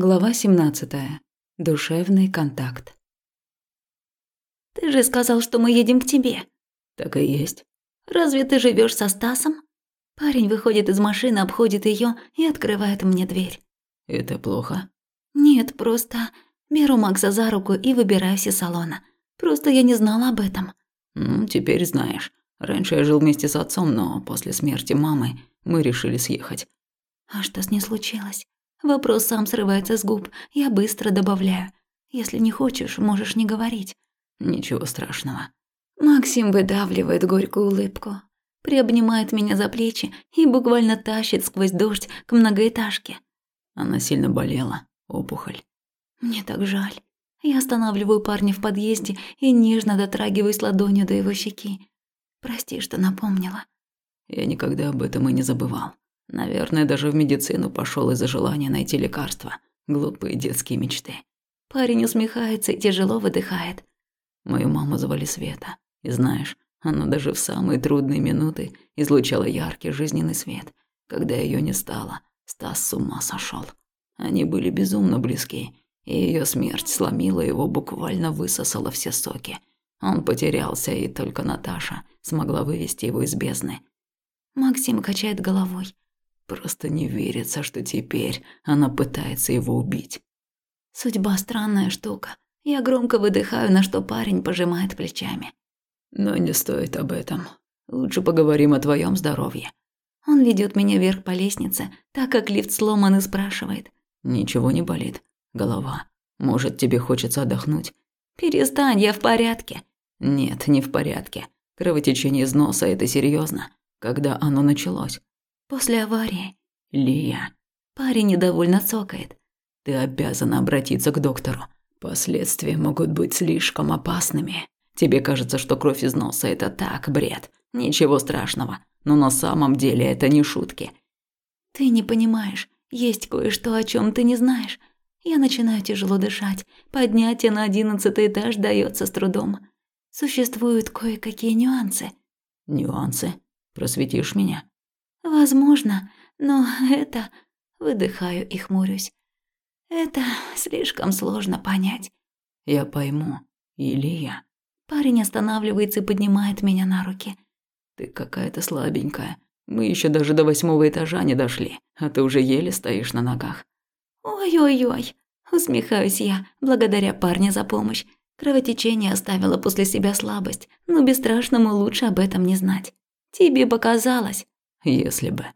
Глава 17. Душевный контакт. Ты же сказал, что мы едем к тебе. Так и есть. Разве ты живешь со Стасом? Парень выходит из машины, обходит ее и открывает мне дверь. Это плохо? Нет, просто беру Макса за руку и выбираюсь из салона. Просто я не знала об этом. Ну, теперь знаешь. Раньше я жил вместе с отцом, но после смерти мамы мы решили съехать. А что с ней случилось? Вопрос сам срывается с губ. Я быстро добавляю. Если не хочешь, можешь не говорить. Ничего страшного. Максим выдавливает горькую улыбку, приобнимает меня за плечи и буквально тащит сквозь дождь к многоэтажке. Она сильно болела, опухоль. Мне так жаль. Я останавливаю парня в подъезде и нежно дотрагиваюсь ладонью до его щеки. Прости, что напомнила. Я никогда об этом и не забывал. Наверное, даже в медицину пошел из-за желания найти лекарство. Глупые детские мечты. Парень усмехается и тяжело выдыхает. Мою маму звали Света. И знаешь, она даже в самые трудные минуты излучала яркий жизненный свет. Когда ее не стало, Стас с ума сошел. Они были безумно близки, и ее смерть сломила его, буквально высосала все соки. Он потерялся, и только Наташа смогла вывести его из бездны. Максим качает головой. Просто не верится, что теперь она пытается его убить. Судьба странная штука. Я громко выдыхаю, на что парень пожимает плечами. Но не стоит об этом. Лучше поговорим о твоем здоровье. Он ведет меня вверх по лестнице, так как лифт сломан и спрашивает. Ничего не болит. Голова. Может, тебе хочется отдохнуть? Перестань, я в порядке. Нет, не в порядке. Кровотечение из носа – это серьезно. Когда оно началось? После аварии. Лия. Парень недовольно цокает. Ты обязана обратиться к доктору. Последствия могут быть слишком опасными. Тебе кажется, что кровь из носа – это так, бред. Ничего страшного. Но на самом деле это не шутки. Ты не понимаешь. Есть кое-что, о чем ты не знаешь. Я начинаю тяжело дышать. Поднятие на одиннадцатый этаж дается с трудом. Существуют кое-какие нюансы. Нюансы? Просветишь меня? Возможно, но это... Выдыхаю и хмурюсь. Это слишком сложно понять. Я пойму. Или я. Парень останавливается и поднимает меня на руки. Ты какая-то слабенькая. Мы еще даже до восьмого этажа не дошли, а ты уже еле стоишь на ногах. Ой-ой-ой. Усмехаюсь я, благодаря парню за помощь. Кровотечение оставило после себя слабость, но бесстрашному лучше об этом не знать. Тебе показалось. Если бы.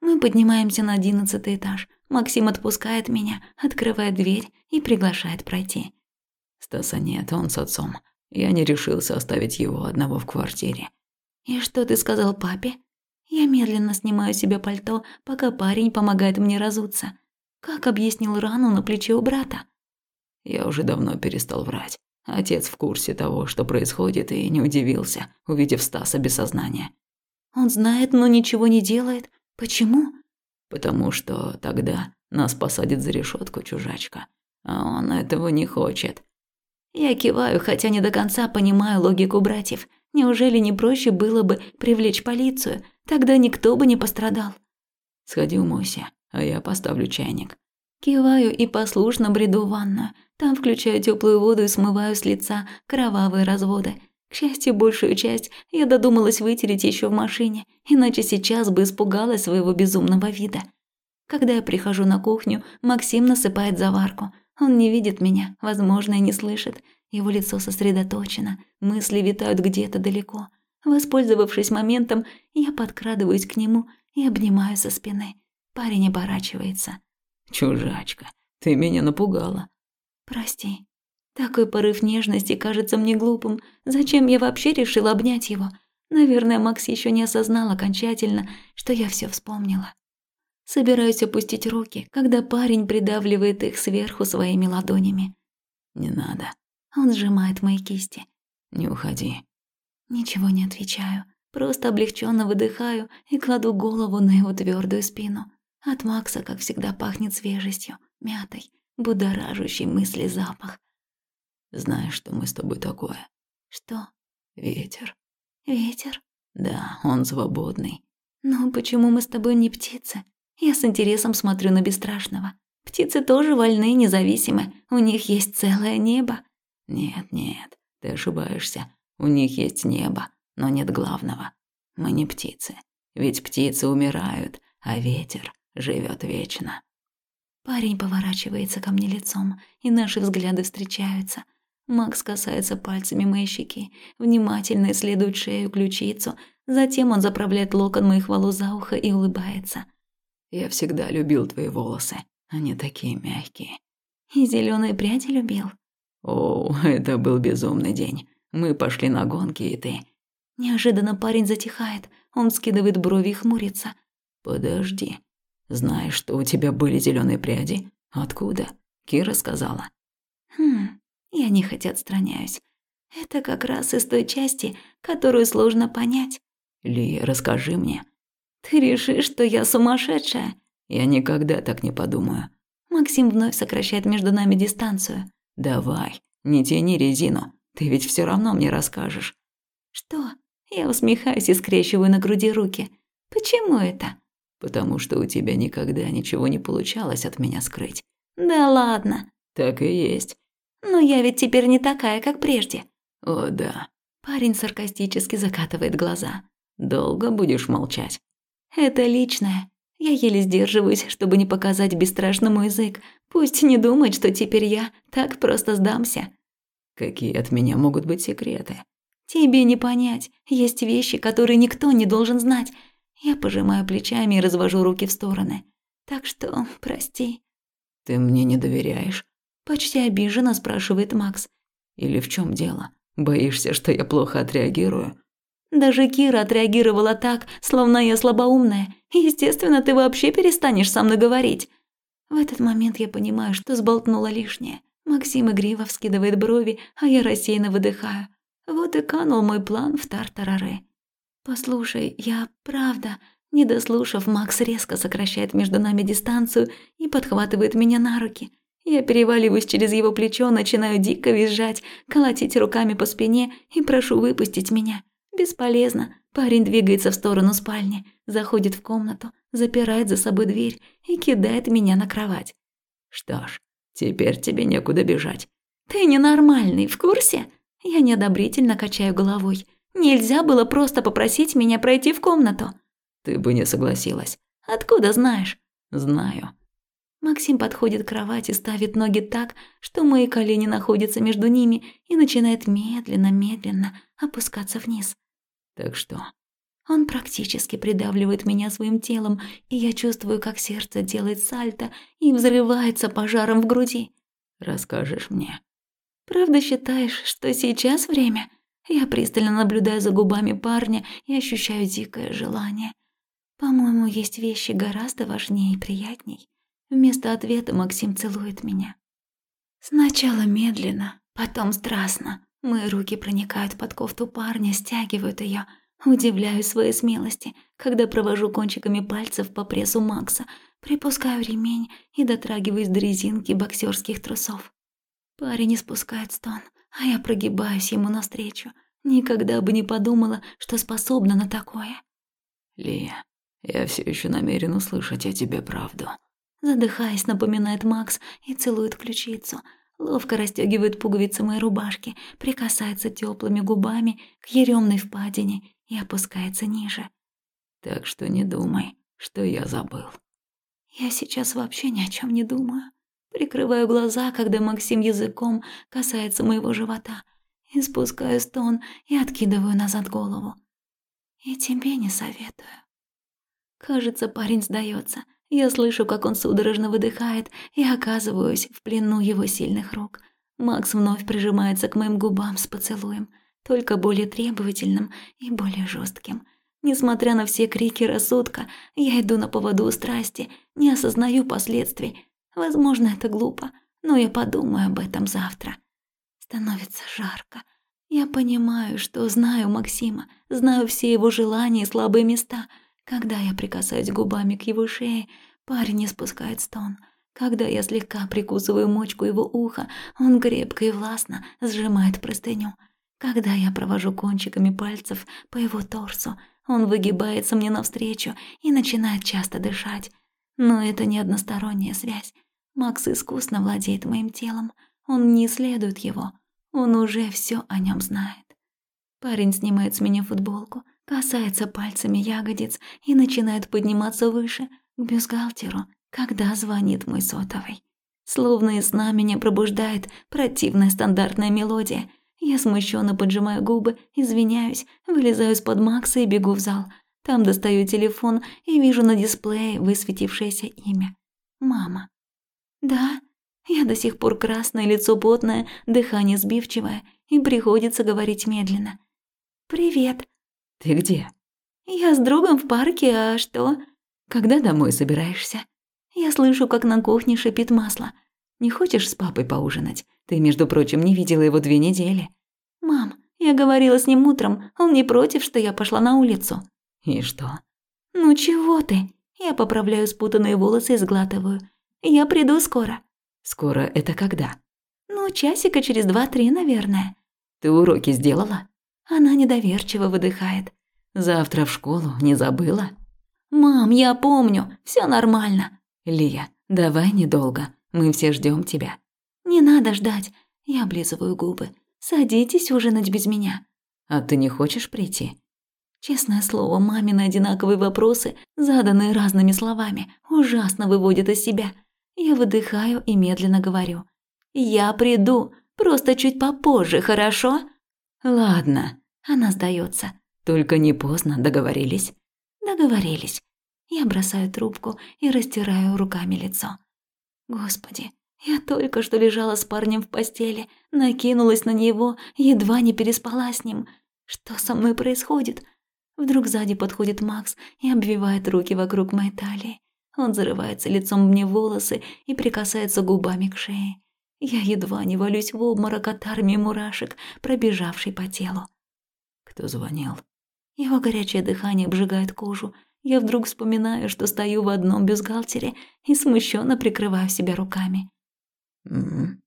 Мы поднимаемся на одиннадцатый этаж. Максим отпускает меня, открывает дверь и приглашает пройти. Стаса нет, он с отцом. Я не решился оставить его одного в квартире. «И что ты сказал папе?» Я медленно снимаю себе пальто, пока парень помогает мне разуться. Как объяснил рану на плече у брата? Я уже давно перестал врать. Отец в курсе того, что происходит, и не удивился, увидев Стаса без сознания. Он знает, но ничего не делает. Почему? Потому что тогда нас посадят за решетку чужачка. А он этого не хочет. Я киваю, хотя не до конца понимаю логику братьев. Неужели не проще было бы привлечь полицию? Тогда никто бы не пострадал. Сходи умойся, а я поставлю чайник. Киваю и послушно бреду в ванную. Там включаю теплую воду и смываю с лица кровавые разводы. К счастью, большую часть я додумалась вытереть еще в машине, иначе сейчас бы испугалась своего безумного вида. Когда я прихожу на кухню, Максим насыпает заварку. Он не видит меня, возможно, и не слышит. Его лицо сосредоточено, мысли витают где-то далеко. Воспользовавшись моментом, я подкрадываюсь к нему и обнимаю со спины. Парень оборачивается. «Чужачка, ты меня напугала». «Прости», такой порыв нежности кажется мне глупым. Зачем я вообще решила обнять его? Наверное, Макс еще не осознал окончательно, что я все вспомнила. Собираюсь опустить руки, когда парень придавливает их сверху своими ладонями. «Не надо». Он сжимает мои кисти. «Не уходи». Ничего не отвечаю, просто облегченно выдыхаю и кладу голову на его твердую спину. От Макса, как всегда, пахнет свежестью, мятой, будоражащий мысли запах. Знаешь, что мы с тобой такое? Что? Ветер. Ветер? Да, он свободный. Но почему мы с тобой не птицы? Я с интересом смотрю на бесстрашного. Птицы тоже вольны, независимы. У них есть целое небо. Нет, нет, ты ошибаешься. У них есть небо, но нет главного. Мы не птицы. Ведь птицы умирают, а ветер живет вечно. Парень поворачивается ко мне лицом, и наши взгляды встречаются. Макс касается пальцами моей щеки, внимательно исследует шею, ключицу, затем он заправляет локон моих волос за ухо и улыбается. «Я всегда любил твои волосы, они такие мягкие». «И зеленые пряди любил?» «О, это был безумный день. Мы пошли на гонки, и ты...» Неожиданно парень затихает, он скидывает брови и хмурится. «Подожди. Знаешь, что у тебя были зеленые пряди? Откуда?» Кира сказала. «Хм, я нехотя отстраняюсь. Это как раз из той части, которую сложно понять. Ли, расскажи мне. Ты решишь, что я сумасшедшая? Я никогда так не подумаю. Максим вновь сокращает между нами дистанцию. Давай, не тяни резину. Ты ведь все равно мне расскажешь. Что? Я усмехаюсь и скрещиваю на груди руки. Почему это? Потому что у тебя никогда ничего не получалось от меня скрыть. Да ладно. Так и есть. Но я ведь теперь не такая, как прежде. О, да. Парень саркастически закатывает глаза. Долго будешь молчать? Это личное. Я еле сдерживаюсь, чтобы не показать бесстрашному язык. Пусть не думает, что теперь я так просто сдамся. Какие от меня могут быть секреты? Тебе не понять. Есть вещи, которые никто не должен знать. Я пожимаю плечами и развожу руки в стороны. Так что, прости. Ты мне не доверяешь? Почти обиженно спрашивает Макс. Или в чем дело? Боишься, что я плохо отреагирую? Даже Кира отреагировала так, словно я слабоумная. Естественно, ты вообще перестанешь со мной говорить. В этот момент я понимаю, что сболтнула лишнее. Максим игриво вскидывает брови, а я рассеянно выдыхаю. Вот и канул мой план в тартарары. «Послушай, я правда...» Не дослушав, Макс резко сокращает между нами дистанцию и подхватывает меня на руки – я переваливаюсь через его плечо, начинаю дико визжать, колотить руками по спине и прошу выпустить меня. Бесполезно. Парень двигается в сторону спальни, заходит в комнату, запирает за собой дверь и кидает меня на кровать. Что ж, теперь тебе некуда бежать. Ты ненормальный, в курсе? Я неодобрительно качаю головой. Нельзя было просто попросить меня пройти в комнату. Ты бы не согласилась. Откуда знаешь? Знаю. Максим подходит к кровати, ставит ноги так, что мои колени находятся между ними и начинает медленно-медленно опускаться вниз. Так что? Он практически придавливает меня своим телом, и я чувствую, как сердце делает сальто и взрывается пожаром в груди. Расскажешь мне? Правда считаешь, что сейчас время? Я пристально наблюдаю за губами парня и ощущаю дикое желание. По-моему, есть вещи гораздо важнее и приятней. Вместо ответа Максим целует меня. Сначала медленно, потом страстно. Мои руки проникают под кофту парня, стягивают ее. Удивляюсь своей смелости, когда провожу кончиками пальцев по прессу Макса, припускаю ремень и дотрагиваюсь до резинки боксерских трусов. Парень испускает стон, а я прогибаюсь ему навстречу. Никогда бы не подумала, что способна на такое. Лия, я все еще намерен услышать о тебе правду. Задыхаясь, напоминает Макс и целует ключицу. Ловко расстегивает пуговицы моей рубашки, прикасается теплыми губами к еремной впадине и опускается ниже. Так что не думай, что я забыл. Я сейчас вообще ни о чем не думаю. Прикрываю глаза, когда Максим языком касается моего живота. И спускаю стон и откидываю назад голову. И тебе не советую. Кажется, парень сдается. Я слышу, как он судорожно выдыхает, и оказываюсь в плену его сильных рук. Макс вновь прижимается к моим губам с поцелуем, только более требовательным и более жестким. Несмотря на все крики рассудка, я иду на поводу страсти, не осознаю последствий. Возможно, это глупо, но я подумаю об этом завтра. Становится жарко. Я понимаю, что знаю Максима, знаю все его желания и слабые места — когда я прикасаюсь губами к его шее, парень не спускает стон. Когда я слегка прикусываю мочку его уха, он крепко и властно сжимает простыню. Когда я провожу кончиками пальцев по его торсу, он выгибается мне навстречу и начинает часто дышать. Но это не односторонняя связь. Макс искусно владеет моим телом. Он не исследует его. Он уже все о нем знает. Парень снимает с меня футболку, касается пальцами ягодиц и начинает подниматься выше, к бюстгальтеру, когда звонит мой сотовый. Словно из сна меня пробуждает противная стандартная мелодия. Я смущенно поджимаю губы, извиняюсь, вылезаю из-под Макса и бегу в зал. Там достаю телефон и вижу на дисплее высветившееся имя. Мама. Да, я до сих пор красное, лицо потное, дыхание сбивчивое, и приходится говорить медленно. «Привет». «Ты где?» «Я с другом в парке, а что?» «Когда домой собираешься?» Я слышу, как на кухне шипит масло. «Не хочешь с папой поужинать? Ты, между прочим, не видела его две недели». «Мам, я говорила с ним утром, он не против, что я пошла на улицу». «И что?» «Ну чего ты?» Я поправляю спутанные волосы и сглатываю. «Я приду скоро». «Скоро это когда?» «Ну, часика через два-три, наверное». «Ты уроки сделала?» Она недоверчиво выдыхает. «Завтра в школу не забыла?» «Мам, я помню, все нормально». «Лия, давай недолго, мы все ждем тебя». «Не надо ждать». Я облизываю губы. «Садитесь ужинать без меня». «А ты не хочешь прийти?» Честное слово, мамины одинаковые вопросы, заданные разными словами, ужасно выводят из себя. Я выдыхаю и медленно говорю. «Я приду, просто чуть попозже, хорошо?» «Ладно». Она сдается. «Только не поздно, договорились?» «Договорились». Я бросаю трубку и растираю руками лицо. Господи, я только что лежала с парнем в постели, накинулась на него, едва не переспала с ним. Что со мной происходит? Вдруг сзади подходит Макс и обвивает руки вокруг моей талии. Он зарывается лицом мне в волосы и прикасается губами к шее. Я едва не валюсь в обморок от армии мурашек, пробежавшей по телу. Кто звонил? Его горячее дыхание обжигает кожу. Я вдруг вспоминаю, что стою в одном бюстгальтере и смущенно прикрываю себя руками. М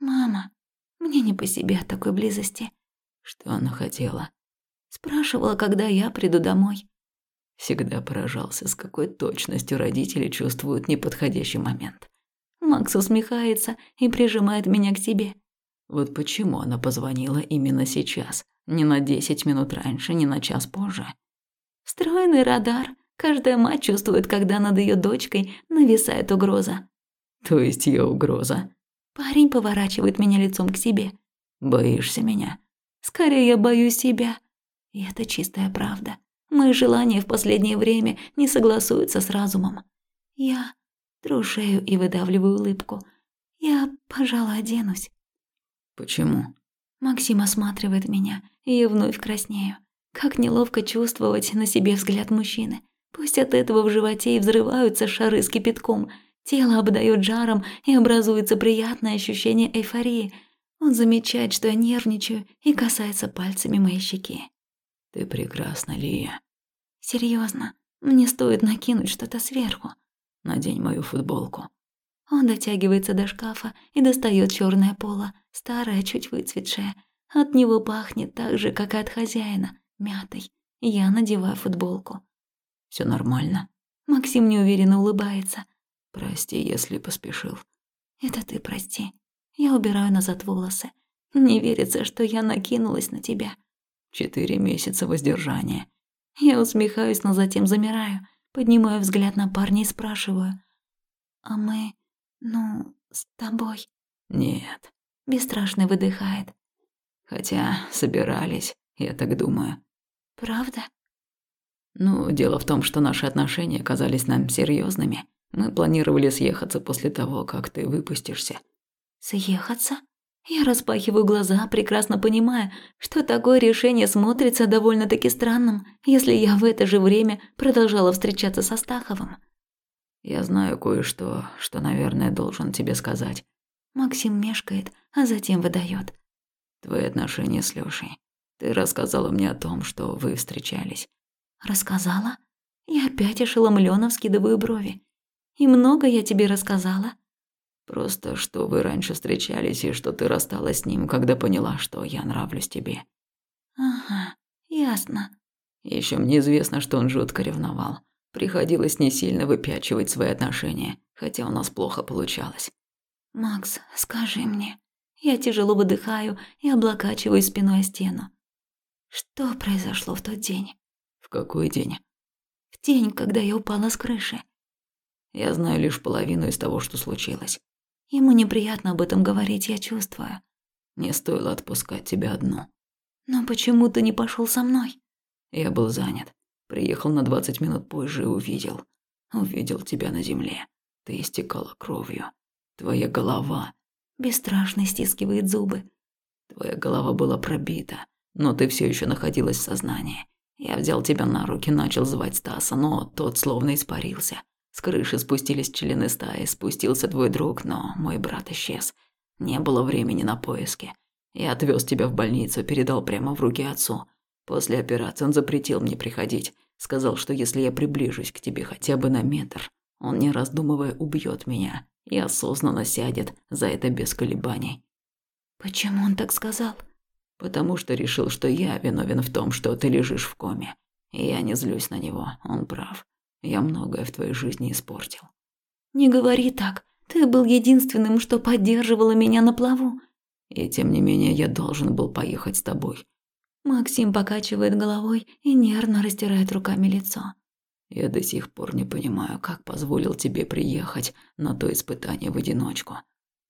«Мама, мне не по себе от такой близости». Что она хотела? Спрашивала, когда я приду домой. Всегда поражался, с какой точностью родители чувствуют неподходящий момент. Макс усмехается и прижимает меня к себе. Вот почему она позвонила именно сейчас, не на десять минут раньше, не на час позже. Встроенный радар. Каждая мать чувствует, когда над ее дочкой нависает угроза. То есть ее угроза? Парень поворачивает меня лицом к себе. Боишься меня? Скорее, я боюсь себя. И это чистая правда. Мои желания в последнее время не согласуются с разумом. Я тру шею и выдавливаю улыбку. Я, пожалуй, оденусь. Почему? Максим осматривает меня, и я вновь краснею. Как неловко чувствовать на себе взгляд мужчины. Пусть от этого в животе и взрываются шары с кипятком, тело обдает жаром и образуется приятное ощущение эйфории. Он замечает, что я нервничаю и касается пальцами моей щеки. Ты прекрасна, Лия. Серьезно, мне стоит накинуть что-то сверху. Надень мою футболку. Он дотягивается до шкафа и достает черное поло, старое, чуть выцветшее. От него пахнет так же, как и от хозяина, мятой. Я надеваю футболку. Все нормально. Максим неуверенно улыбается. Прости, если поспешил. Это ты прости. Я убираю назад волосы. Не верится, что я накинулась на тебя. Четыре месяца воздержания. Я усмехаюсь, но затем замираю, поднимаю взгляд на парня и спрашиваю. «А мы, ну, с тобой?» «Нет». Бесстрашно выдыхает. «Хотя собирались, я так думаю». «Правда?» «Ну, дело в том, что наши отношения казались нам серьезными. Мы планировали съехаться после того, как ты выпустишься». «Съехаться?» Я распахиваю глаза, прекрасно понимая, что такое решение смотрится довольно-таки странным, если я в это же время продолжала встречаться со Стаховым. «Я знаю кое-что, что, наверное, должен тебе сказать». Максим мешкает, а затем выдает. «Твои отношения с Лёшей. Ты рассказала мне о том, что вы встречались». «Рассказала?» Я опять ошеломлённо вскидываю брови. «И много я тебе рассказала?» Просто, что вы раньше встречались и что ты рассталась с ним, когда поняла, что я нравлюсь тебе. Ага, ясно. Еще мне известно, что он жутко ревновал. Приходилось не сильно выпячивать свои отношения, хотя у нас плохо получалось. «Макс, скажи мне». Я тяжело выдыхаю и облокачиваю спиной о стену. Что произошло в тот день? В какой день? В день, когда я упала с крыши. Я знаю лишь половину из того, что случилось. Ему неприятно об этом говорить, я чувствую. Не стоило отпускать тебя одну. Но почему ты не пошел со мной? Я был занят. Приехал на двадцать минут позже и увидел. Увидел тебя на земле. Ты истекала кровью. Твоя голова... Бесстрашно стискивает зубы. Твоя голова была пробита, но ты все еще находилась в сознании. Я взял тебя на руки, начал звать Стаса, но тот словно испарился. С крыши спустились члены стаи, спустился твой друг, но мой брат исчез. Не было времени на поиски. Я отвез тебя в больницу, передал прямо в руки отцу. После операции он запретил мне приходить. Сказал, что если я приближусь к тебе хотя бы на метр, он, не раздумывая, убьет меня и осознанно сядет за это без колебаний. Почему он так сказал? Потому что решил, что я виновен в том, что ты лежишь в коме. И я не злюсь на него, он прав. Я многое в твоей жизни испортил. Не говори так. Ты был единственным, что поддерживало меня на плаву. И тем не менее я должен был поехать с тобой. Максим покачивает головой и нервно растирает руками лицо. Я до сих пор не понимаю, как позволил тебе приехать на то испытание в одиночку.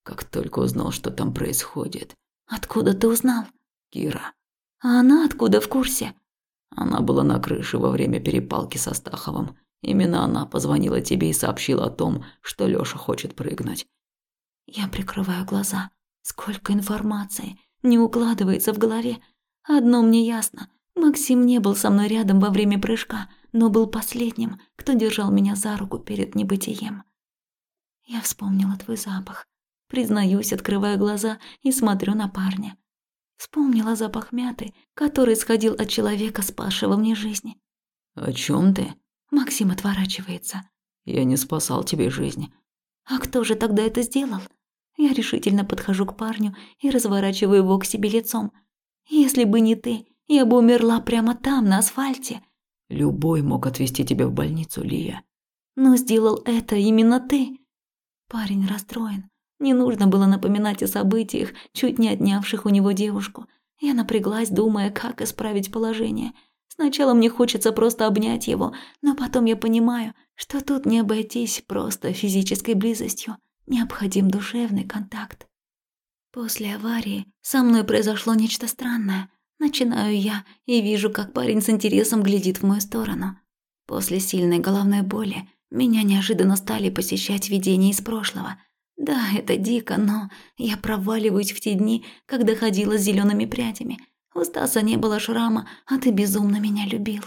Как только узнал, что там происходит. Откуда ты узнал? Кира. А она откуда в курсе? Она была на крыше во время перепалки со Стаховым. Именно она позвонила тебе и сообщила о том, что Лёша хочет прыгнуть. Я прикрываю глаза. Сколько информации. Не укладывается в голове. Одно мне ясно. Максим не был со мной рядом во время прыжка, но был последним, кто держал меня за руку перед небытием. Я вспомнила твой запах. Признаюсь, открываю глаза и смотрю на парня. Вспомнила запах мяты, который исходил от человека, спасшего мне жизни. «О чем ты?» Максим отворачивается. «Я не спасал тебе жизнь». «А кто же тогда это сделал?» Я решительно подхожу к парню и разворачиваю его к себе лицом. «Если бы не ты, я бы умерла прямо там, на асфальте». «Любой мог отвезти тебя в больницу, Лия». «Но сделал это именно ты». Парень расстроен. Не нужно было напоминать о событиях, чуть не отнявших у него девушку. Я напряглась, думая, как исправить положение. Сначала мне хочется просто обнять его, но потом я понимаю, что тут не обойтись просто физической близостью. Необходим душевный контакт. После аварии со мной произошло нечто странное. Начинаю я и вижу, как парень с интересом глядит в мою сторону. После сильной головной боли меня неожиданно стали посещать видения из прошлого – да, это дико, но я проваливаюсь в те дни, когда ходила с зелеными прядями. У Стаса не было шрама, а ты безумно меня любил.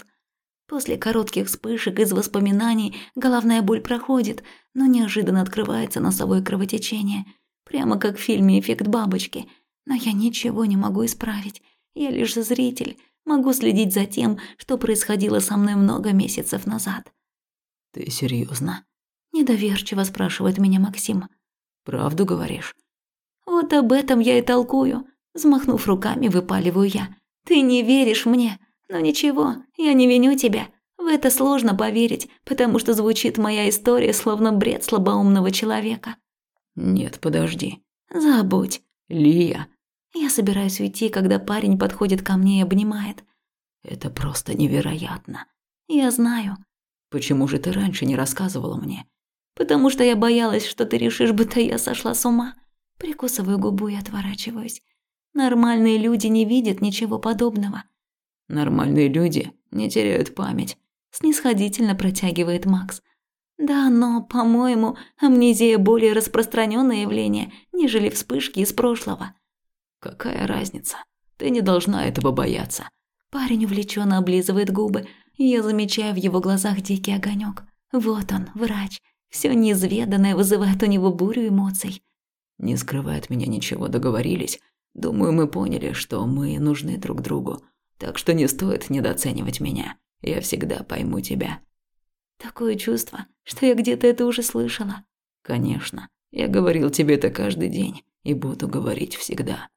После коротких вспышек из воспоминаний головная боль проходит, но неожиданно открывается носовое кровотечение. Прямо как в фильме «Эффект бабочки». Но я ничего не могу исправить. Я лишь зритель, могу следить за тем, что происходило со мной много месяцев назад. «Ты серьезно? Недоверчиво спрашивает меня Максим. Правду говоришь? Вот об этом я и толкую. Взмахнув руками, выпаливаю я. Ты не веришь мне. Но ничего, я не виню тебя. В это сложно поверить, потому что звучит моя история словно бред слабоумного человека. Нет, подожди. Забудь. Лия. Я собираюсь уйти, когда парень подходит ко мне и обнимает. Это просто невероятно. Я знаю. Почему же ты раньше не рассказывала мне? потому что я боялась, что ты решишь, будто я сошла с ума. Прикусываю губу и отворачиваюсь. Нормальные люди не видят ничего подобного. Нормальные люди не теряют память. Снисходительно протягивает Макс. Да, но, по-моему, амнезия более распространенное явление, нежели вспышки из прошлого. Какая разница? Ты не должна этого бояться. Парень увлеченно облизывает губы, и я замечаю в его глазах дикий огонек. Вот он, врач, все неизведанное вызывает у него бурю эмоций. Не скрывай от меня ничего, договорились. Думаю, мы поняли, что мы нужны друг другу. Так что не стоит недооценивать меня. Я всегда пойму тебя. Такое чувство, что я где-то это уже слышала. Конечно. Я говорил тебе это каждый день и буду говорить всегда.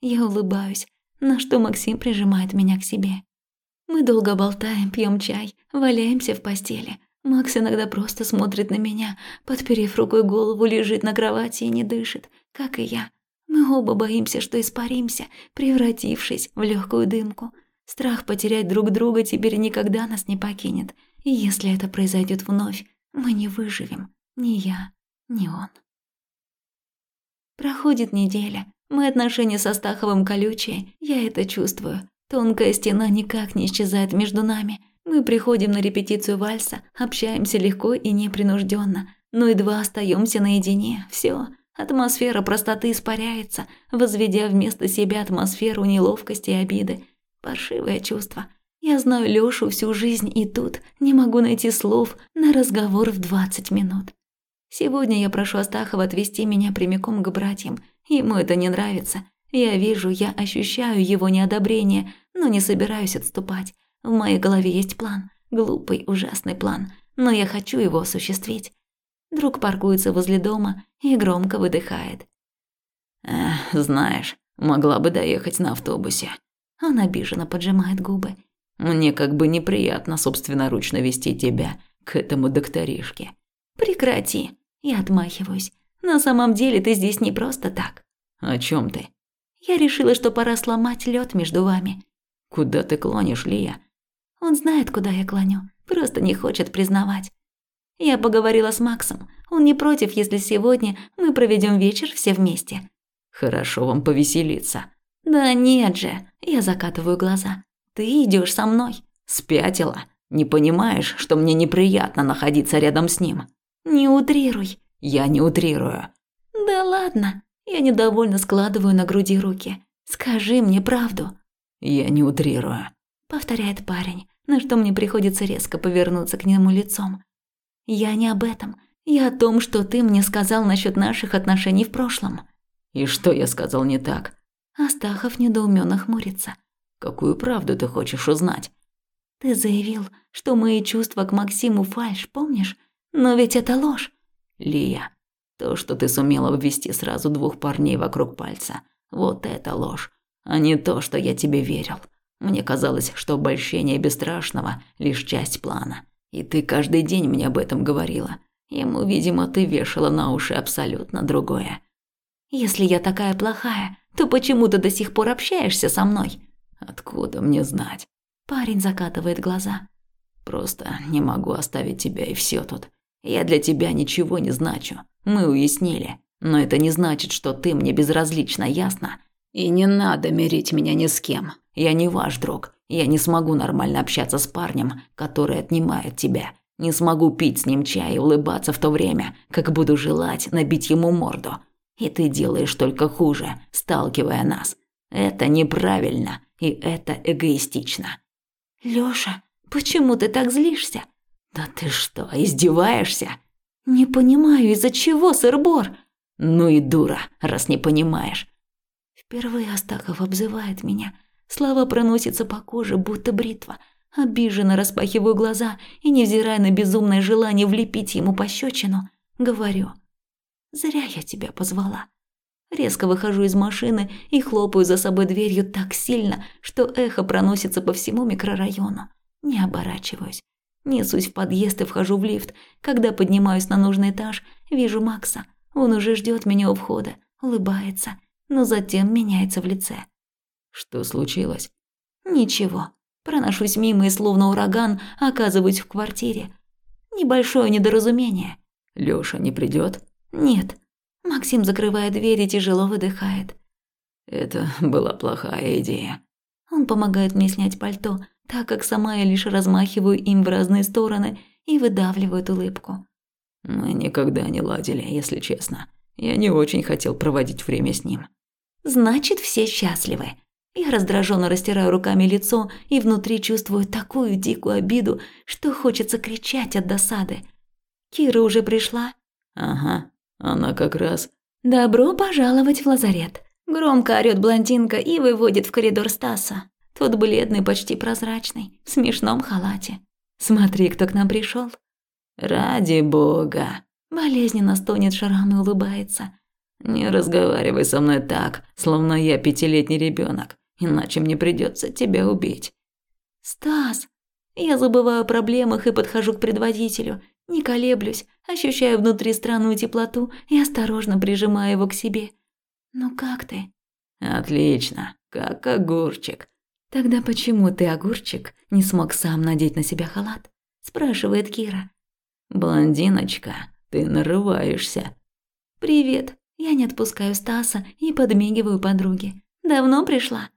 Я улыбаюсь, на что Максим прижимает меня к себе. Мы долго болтаем, пьем чай, валяемся в постели. Макс иногда просто смотрит на меня, подперев рукой голову, лежит на кровати и не дышит, как и я. Мы оба боимся, что испаримся, превратившись в легкую дымку. Страх потерять друг друга теперь никогда нас не покинет. И если это произойдет вновь, мы не выживем. Ни я, ни он. Проходит неделя. Мы отношения со Стаховым колючие, я это чувствую. Тонкая стена никак не исчезает между нами. Мы приходим на репетицию вальса, общаемся легко и непринужденно, но едва остаемся наедине, все, атмосфера простоты испаряется, возведя вместо себя атмосферу неловкости и обиды. Паршивое чувство. Я знаю Лёшу всю жизнь и тут не могу найти слов на разговор в 20 минут. Сегодня я прошу Астахова отвезти меня прямиком к братьям. Ему это не нравится. Я вижу, я ощущаю его неодобрение, но не собираюсь отступать. В моей голове есть план. Глупый, ужасный план. Но я хочу его осуществить. Друг паркуется возле дома и громко выдыхает. «Эх, знаешь, могла бы доехать на автобусе». Он обиженно поджимает губы. «Мне как бы неприятно собственноручно вести тебя к этому докторишке». «Прекрати!» Я отмахиваюсь. На самом деле ты здесь не просто так. О чем ты? Я решила, что пора сломать лед между вами. Куда ты клонишь, Лия? Он знает, куда я клоню, просто не хочет признавать. Я поговорила с Максом. Он не против, если сегодня мы проведем вечер все вместе. Хорошо вам повеселиться. Да нет же, я закатываю глаза. Ты идешь со мной. Спятила. Не понимаешь, что мне неприятно находиться рядом с ним? Не утрируй. Я не утрирую. Да ладно. Я недовольно складываю на груди руки. Скажи мне правду. Я не утрирую. Повторяет парень, на что мне приходится резко повернуться к нему лицом. Я не об этом. Я о том, что ты мне сказал насчет наших отношений в прошлом. И что я сказал не так? Астахов недоуменно хмурится. Какую правду ты хочешь узнать? Ты заявил, что мои чувства к Максиму фальшь, помнишь? Но ведь это ложь. Лия, то, что ты сумела обвести сразу двух парней вокруг пальца, вот это ложь, а не то, что я тебе верил. Мне казалось, что обольщение бесстрашного – лишь часть плана. И ты каждый день мне об этом говорила. Ему, видимо, ты вешала на уши абсолютно другое. Если я такая плохая, то почему ты до сих пор общаешься со мной? Откуда мне знать? Парень закатывает глаза. Просто не могу оставить тебя и все тут. Я для тебя ничего не значу. Мы уяснили. Но это не значит, что ты мне безразлична, ясно? И не надо мирить меня ни с кем. Я не ваш друг. Я не смогу нормально общаться с парнем, который отнимает тебя. Не смогу пить с ним чай и улыбаться в то время, как буду желать набить ему морду. И ты делаешь только хуже, сталкивая нас. Это неправильно и это эгоистично. Лёша, почему ты так злишься? «Да ты что, издеваешься?» «Не понимаю, из-за чего, сыр-бор?» «Ну и дура, раз не понимаешь». Впервые Астахов обзывает меня. Слова проносятся по коже, будто бритва. Обиженно распахиваю глаза и, невзирая на безумное желание влепить ему пощечину, говорю. «Зря я тебя позвала». Резко выхожу из машины и хлопаю за собой дверью так сильно, что эхо проносится по всему микрорайону. Не оборачиваюсь. Несусь в подъезд и вхожу в лифт. Когда поднимаюсь на нужный этаж, вижу Макса. Он уже ждет меня у входа, улыбается, но затем меняется в лице. Что случилось? Ничего. Проношусь мимо и словно ураган оказываюсь в квартире. Небольшое недоразумение. Лёша не придёт? Нет. Максим закрывает дверь и тяжело выдыхает. Это была плохая идея. Он помогает мне снять пальто, так как сама я лишь размахиваю им в разные стороны и выдавливаю улыбку. Мы никогда не ладили, если честно. Я не очень хотел проводить время с ним. Значит, все счастливы. Я раздраженно растираю руками лицо и внутри чувствую такую дикую обиду, что хочется кричать от досады. Кира уже пришла? Ага, она как раз. Добро пожаловать в лазарет. Громко орёт блондинка и выводит в коридор Стаса. Тот бледный, почти прозрачный, в смешном халате. Смотри, кто к нам пришел. Ради бога. Болезненно стонет Шрам и улыбается. Не разговаривай со мной так, словно я пятилетний ребенок, иначе мне придется тебя убить. Стас, Я забываю о проблемах и подхожу к предводителю. Не колеблюсь, ощущаю внутри странную теплоту и осторожно прижимаю его к себе. «Ну как ты?» «Отлично, как огурчик». «Тогда почему ты, огурчик, не смог сам надеть на себя халат?» – спрашивает Кира. «Блондиночка, ты нарываешься». «Привет». Я не отпускаю Стаса и подмигиваю подруге. «Давно пришла?»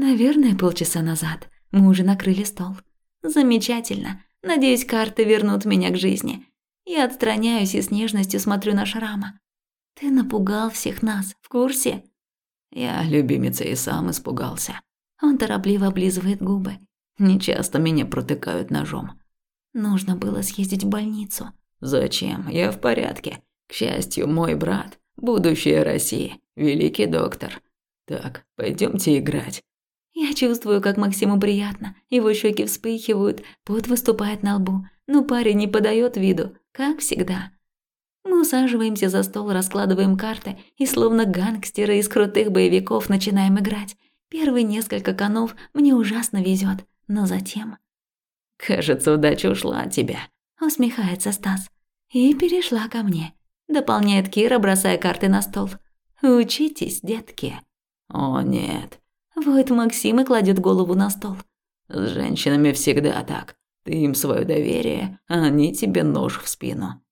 «Наверное, полчаса назад. Мы уже накрыли стол». «Замечательно. Надеюсь, карты вернут меня к жизни. Я отстраняюсь и с нежностью смотрю на Шрама. Ты напугал всех нас, в курсе?» Я, любимица, и сам испугался. Он торопливо облизывает губы. Не часто меня протыкают ножом. Нужно было съездить в больницу. Зачем? Я в порядке. К счастью, мой брат, будущее России, великий доктор. Так, пойдемте играть. Я чувствую, как Максиму приятно. Его щеки вспыхивают, пот выступает на лбу. Но парень не подает виду, как всегда. Мы усаживаемся за стол, раскладываем карты и словно гангстеры из крутых боевиков начинаем играть. Первые несколько конов мне ужасно везет, но затем... «Кажется, удача ушла от тебя», — усмехается Стас. И перешла ко мне. Дополняет Кира, бросая карты на стол. «Учитесь, детки». «О, нет». Вот Максим и кладет голову на стол. «С женщинами всегда так. Ты им свое доверие, а они тебе нож в спину».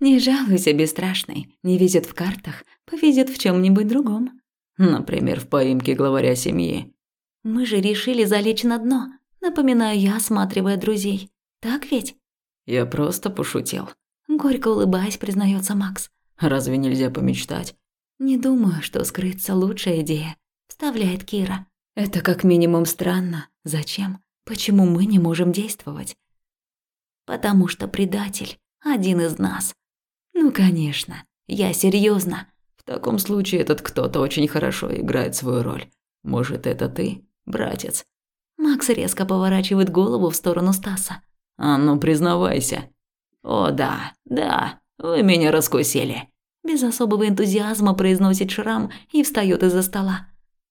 Не жалуйся, бесстрашный. Не везет в картах, повезет в чем нибудь другом. Например, в поимке главаря семьи. Мы же решили залечь на дно. Напоминаю я, осматривая друзей. Так ведь? Я просто пошутил. Горько улыбаясь, признается Макс. Разве нельзя помечтать? Не думаю, что скрыться лучшая идея. Вставляет Кира. Это как минимум странно. Зачем? Почему мы не можем действовать? Потому что предатель один из нас. Ну, конечно. Я серьезно. В таком случае этот кто-то очень хорошо играет свою роль. Может, это ты, братец? Макс резко поворачивает голову в сторону Стаса. А ну, признавайся. О, да, да, вы меня раскусили. Без особого энтузиазма произносит Шрам и встает из-за стола.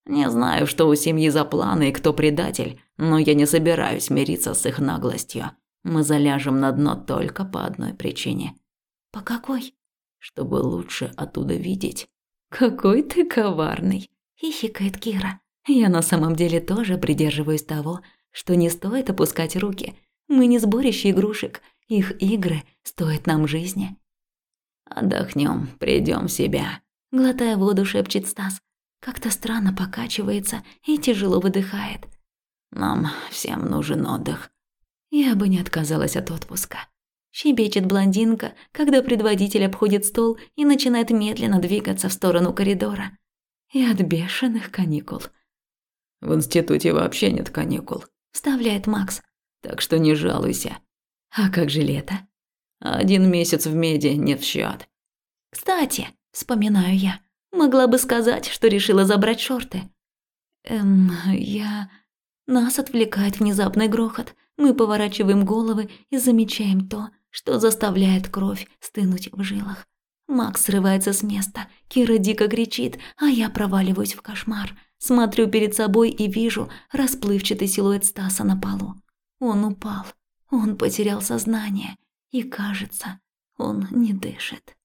Не знаю, что у семьи за планы и кто предатель, но я не собираюсь мириться с их наглостью. Мы заляжем на дно только по одной причине. «По какой?» «Чтобы лучше оттуда видеть». «Какой ты коварный!» – хихикает Кира. «Я на самом деле тоже придерживаюсь того, что не стоит опускать руки. Мы не сборище игрушек, их игры стоят нам жизни». «Отдохнем, придем в себя», – глотая воду, шепчет Стас. Как-то странно покачивается и тяжело выдыхает. «Нам всем нужен отдых». Я бы не отказалась от отпуска. Щебечет блондинка, когда предводитель обходит стол и начинает медленно двигаться в сторону коридора. И от бешеных каникул. «В институте вообще нет каникул», – вставляет Макс. «Так что не жалуйся». «А как же лето?» «Один месяц в меди не в счет». «Кстати», – вспоминаю я, – «могла бы сказать, что решила забрать шорты». «Эм, я...» Нас отвлекает внезапный грохот. Мы поворачиваем головы и замечаем то, что заставляет кровь стынуть в жилах. Макс срывается с места, Кира дико кричит, а я проваливаюсь в кошмар. Смотрю перед собой и вижу расплывчатый силуэт Стаса на полу. Он упал, он потерял сознание, и кажется, он не дышит.